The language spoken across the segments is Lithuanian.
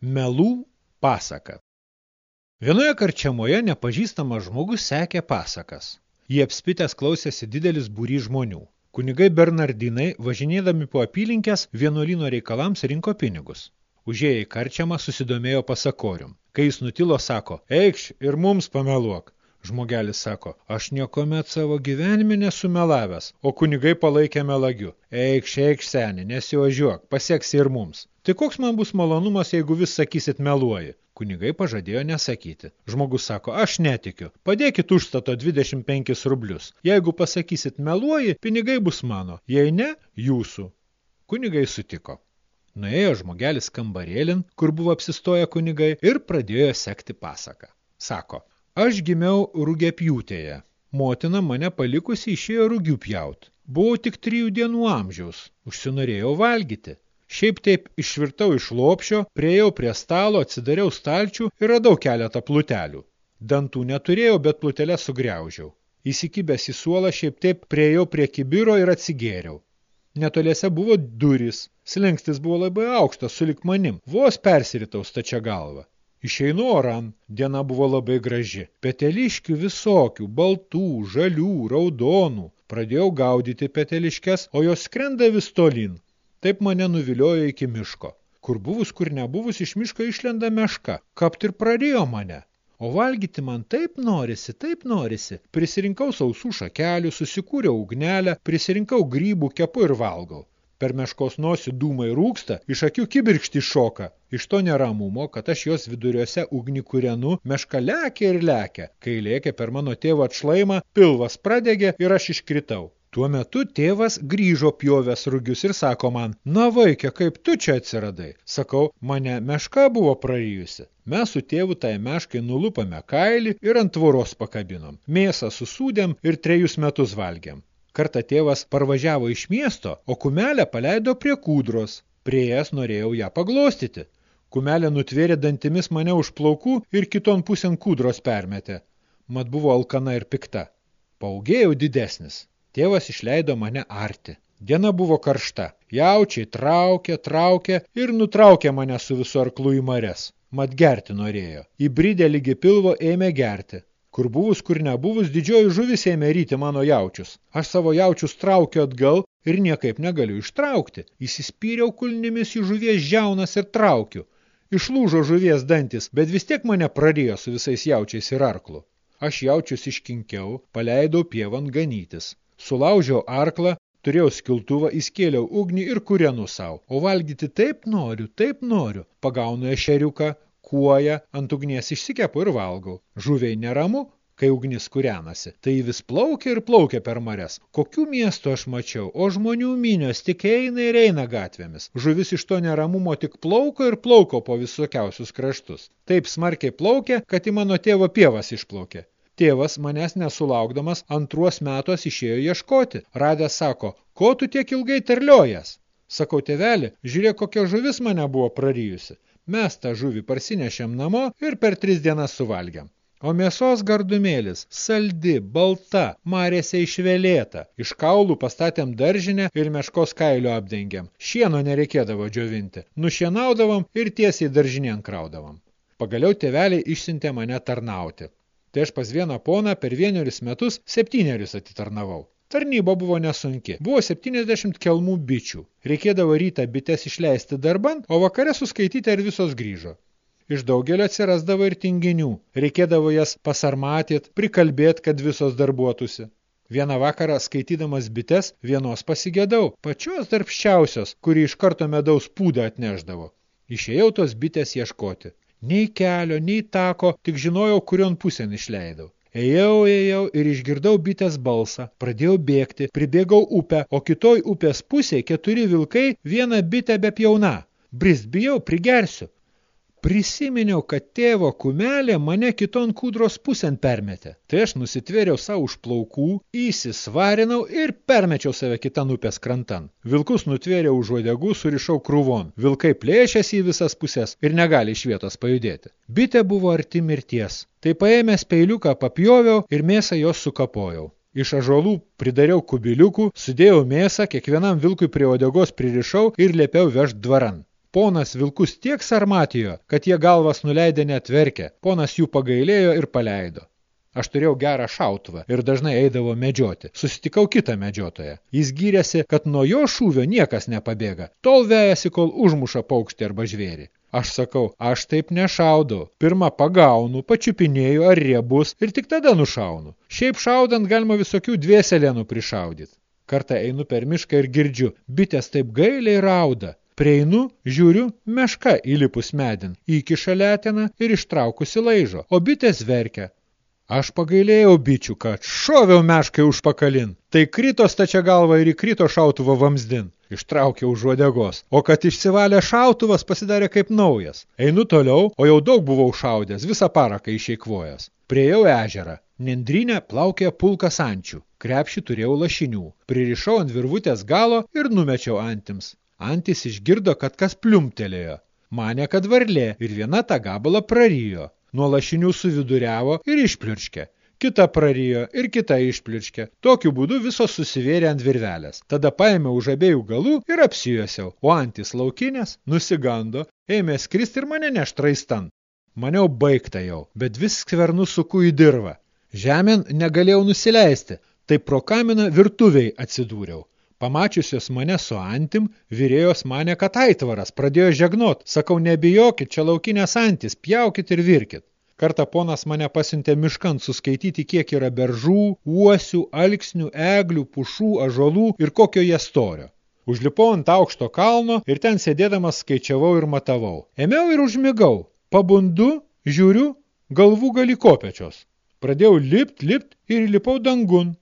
Melų pasaka. Vienoje karčiamoje nepažįstamas žmogus sekė pasakas. Jie apspitęs klausėsi didelis būry žmonių. Kunigai Bernardinai, važinėdami po apylinkės, vienuolino reikalams rinko pinigus. Užėję į karčiamą susidomėjo pasakorium. Kai jis nutilo, sako, eikš ir mums pameluok. Žmogelis sako, aš niekomet savo gyvenime nesumelavęs, o kunigai palaikė melagiu. Eikš, eikš, seni, nesiožiuok, pasieksi ir mums. Tai koks man bus malonumas, jeigu vis sakysit meluoji? Kunigai pažadėjo nesakyti. Žmogus sako, aš netikiu. Padėkit užstato 25 rublius. Jeigu pasakysit meluoji, pinigai bus mano. Jei ne, jūsų. Kunigai sutiko. Nuėjo žmogelis kambarėlin, kur buvo apsistoję kunigai, ir pradėjo sekti pasaką. Sako, aš gimiau rūgėpjūtėje. Motina mane palikusi išėjo rūgių pjaut. Buvau tik trijų dienų amžiaus. Užsinorėjau valgyti. Šiaip taip išvirtau iš lopšio, prieėjau prie stalo, atsidariau stalčių ir radau keletą plutelių. Dantų neturėjau, bet plutelę sugriaužiau. Įsikibęs į suolą, šiaip taip prieėjau prie kibiro ir atsigėriau. Netoliese buvo duris. Slengstis buvo labai aukštas, sulik manim. Vos persiritau stačia galva. Išeinu oran, diena buvo labai graži. Peteliškių visokių, baltų, žalių, raudonų. Pradėjau gaudyti peteliškes, o jos skrenda vis tolin. Taip mane nuviliojo iki miško. Kur buvus, kur nebuvus, iš miško išlenda meška. Kapt ir prarijo mane. O valgyti man taip norisi, taip norisi. Prisirinkau sausų šakelių, susikūriau ugnelę, prisirinkau grybų, kepu ir valgau. Per meškos nosį dūmai rūksta, iš akių kibirkšti šoka. Iš to neramumo, kad aš jos viduriuose ugnį kūrenu, meška lekia ir lekia. Kai lėkė per mano tėvo atšlaimą, pilvas pradegė ir aš iškritau. Tuo metu tėvas grįžo pjovęs rugius ir sako man, na vaikė, kaip tu čia atsiradai? Sakau, mane meška buvo prarijusi. Mes su tėvu tai meškai nulupame kailį ir ant tvoros pakabinom. Mėsą susūdėm ir trejus metus valgėm. Kartą tėvas parvažiavo iš miesto, o kumelę paleido prie kūdros. Prie jas norėjau ją paglostyti. Kumelė nutvėrė dantimis mane už plaukų ir kiton pusėn kūdros permetė. Mat buvo alkana ir pikta. Paugėjau didesnis. Tėvas išleido mane arti. Diena buvo karšta. Jaučiai traukė, traukė ir nutraukė mane su visu arklu į mares. Mat gerti norėjo. Įbridę lygi pilvo ėmė gerti. Kur buvus, kur nebuvus, didžioji žuvis ėmė ryti mano jaučius. Aš savo jaučius traukiu atgal ir niekaip negaliu ištraukti. Įsispyriau kulnimis į žuvies žiaunas ir traukiu. Išlūžo žuvies dantis, bet vis tiek mane prarijo su visais jaučiais ir arklu. Aš jaučius iškinkiau, paleidau pievan ganytis. Sulaužiau arklą, turėjau skiltuvą, įskėliau ugnį ir kūrenu savo. O valgyti taip noriu, taip noriu. Pagaunu ešeriuką, kuoją, ant ugnies išsikepu ir valgau. Žuviai neramu, kai ugnis kūrenasi. Tai vis plaukia ir plaukia per mares. Kokių miestų aš mačiau, o žmonių minios tik eina ir eina gatvėmis. Žuvis iš to neramumo tik plauko ir plauko po visokiausius kraštus. Taip smarkiai plaukė, kad į mano tėvo pievas išplaukė. Tėvas manęs nesulaukdamas antruos metos išėjo ieškoti. Radęs sako, ko tu tiek ilgai terliojas? Sakau, tėveli, žiūrėk, kokia žuvis mane buvo prarijusi. Mes tą žuvį parsinešėm namo ir per tris dienas suvalgiam. O mėsos gardumėlis saldi, balta, marėse išvelėta. Iš kaulų pastatėm daržinę ir meškos kailio apdengiam. Šieno nereikėdavo džiovinti. Nušienaudavom ir tiesiai daržinėn kraudavom. Pagaliau tėveliai išsintė mane tarnauti. Tai aš pas vieną poną per vienerius metus septynerius atitarnavau. Tarnyba buvo nesunki. Buvo 70 kelmų bičių. Reikėdavo rytą bites išleisti darban, o vakare suskaityti, ar visos grįžo. Iš daugelio atsirasdavo ir tinginių. Reikėdavo jas pasarmatyt, prikalbėt, kad visos darbuotųsi. Vieną vakarą skaitydamas bites vienos pasigėdau, pačios darbščiausios, kuri iš karto medaus pūdą atneždavo. Išėjau tos bitės ieškoti. Nei kelio, nei tako, tik žinojau, kurion pusėn išleidau. Ėjau, ėjau ir išgirdau bitės balsą. Pradėjau bėgti, pribėgau upę, o kitoj upės pusėje keturi vilkai vieną bitę be pjauna. Brist bijau, prigersiu. Prisiminiau, kad tėvo kumelė mane kiton kūdros pusėn permetė. Tai aš nusitvėriau savo už plaukų, įsisvarinau ir permečiau save kitan upės krantan. Vilkus nutvėriau už uodegų, surišau krūvon. Vilkai plėšėsi į visas pusės ir negali iš vietos pajudėti. Bitė buvo arti mirties. Tai paėmęs peiliuką papjoviau ir mėsą jos sukapojau. Iš ažolų pridariau kubiliukų, sudėjau mėsą, kiekvienam vilkui prie odegos pririšau ir liepiau vežt dvaran. Ponas vilkus tiek sarmatijo, kad jie galvas nuleidę netverkė. Ponas jų pagailėjo ir paleido. Aš turėjau gerą šautuvą ir dažnai eidavo medžioti. Susitikau kitą medžiotoją. Jis gyrėsi, kad nuo jo šūvio niekas nepabėga. Tol vejasi, kol užmuša paukštį arba žvėrį. Aš sakau, aš taip nešaudau. Pirmą pagaunu, pačiupinėju ar riebus ir tik tada nušaunu. Šiaip šaudant galima visokių dvieselėnų prišaudyti. Kartą einu per mišką ir girdžiu, bitės taip gailiai rauda. Prieinu, žiūriu, meška įlipus medin, įkiša leteną ir ištraukusi laižo, o bitės verkia. Aš pagailėjau bičių, kad šoviau meškai užpakalin. Tai krito stačia galva ir įkrito šautuvo vamsdin. Ištraukė už uodegos. O kad išsivalė šautuvas, pasidarė kaip naujas. Einu toliau, o jau daug buvau šaudęs, visą paraką išeikvojęs. Priejau ežerą. Nendrinę plaukė pulkas ančių. Krepšį turėjau lašinių. Pririšau ant virvutės galo ir numečiau antims. Antis išgirdo, kad kas pliumtelėjo. Mane, kad varlė ir viena tą gabalą prarijo. Nuo lašinių suviduriavo ir išpliurškė. Kita prarijo ir kita išpliurškė. Tokiu būdu visos susivėrė ant virvelės. Tada paėmiau už abiejų galų ir apsijuosiau, o antis laukinės nusigando, ėmė skristi ir mane neštraistan. Maniau baigta jau, bet vis skvernu suku į dirvą. Žemėn negalėjau nusileisti, tai pro kaminą virtuviai atsidūriau. Pamačiusios mane su antim, vyrėjos mane, kad aitvaras, pradėjo žegnot. Sakau, nebijokit, čia laukinės antis, pjaukit ir virkit. Kartą ponas mane pasiuntė miškant suskaityti, kiek yra beržų, uosių, alksnių, eglių, pušų, ažolų ir kokio jie storio. Užlipau ant aukšto kalno ir ten sėdėdamas skaičiavau ir matavau. Ėmiau ir užmigau. Pabundu, žiūriu, galvų gali kopečios. Pradėjau lipt, lipt ir lipau dangun.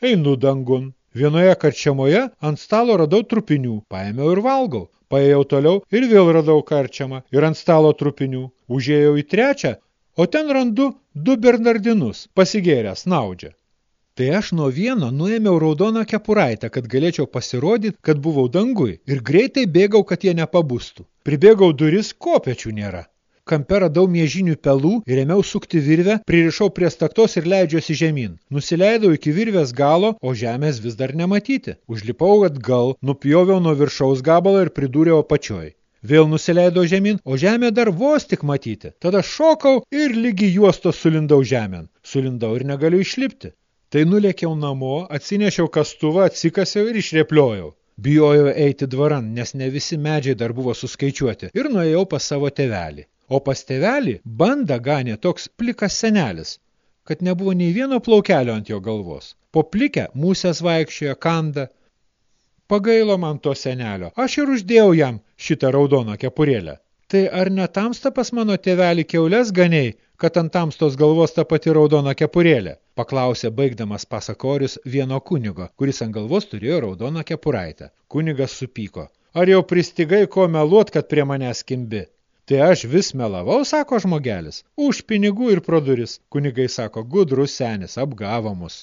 Einu dangun. Vienoje karčiamoje ant stalo radau trupinių, paėmiau ir valgau. Paėjau toliau ir vėl radau karčiamą ir ant stalo trupinių. Užėjau į trečią, o ten randu du bernardinus, pasigėręs naudžia. Tai aš nuo vieno nuėmiau raudoną kepuraitę, kad galėčiau pasirodyti, kad buvau dangui ir greitai bėgau, kad jie nepabustų. Pribėgau duris, kopečių nėra kampe radau miežinių pelų ir ėmiau sukti virvę, pririšau prie staktos ir leidžiuosi žemyn. Nusileidau iki virvės galo, o žemės vis dar nematyti. Užlipau atgal, nupjoviau nuo viršaus gabalą ir pridūriau apačioj. Vėl nusileidau žemyn, o žemė dar vos tik matyti. Tada šokau ir lygi juostos sulindau žemėn. Sulindau ir negaliu išlipti. Tai nulėkiau namo, atsinešiau kastuvą, atsikasiau ir išrepliojau. Bijojau eiti dvaran, nes ne visi medžiai dar buvo suskaičiuoti ir nuėjau pas savo tevelį o pas tėvelį bandą ganė toks plikas senelis, kad nebuvo nei vieno plaukelio ant jo galvos. Po plikę musės vaikščiojo kanda. Pagailo man to senelio, aš ir uždėjau jam šitą raudoną kepurėlę. Tai ar netamsta pas mano tėvelį keulės ganiai, kad ant tamstos galvos ta pati raudona kepurėlė? Paklausė baigdamas pasakorius vieno kunigo, kuris ant galvos turėjo raudoną kepuraitę. Kunigas supyko. Ar jau pristigai ko meluot, kad prie manęs kimbi? Tai aš vis melavau, sako žmogelis, už pinigų ir pro duris. Kunigai sako, gudrus senis, apgavo mus.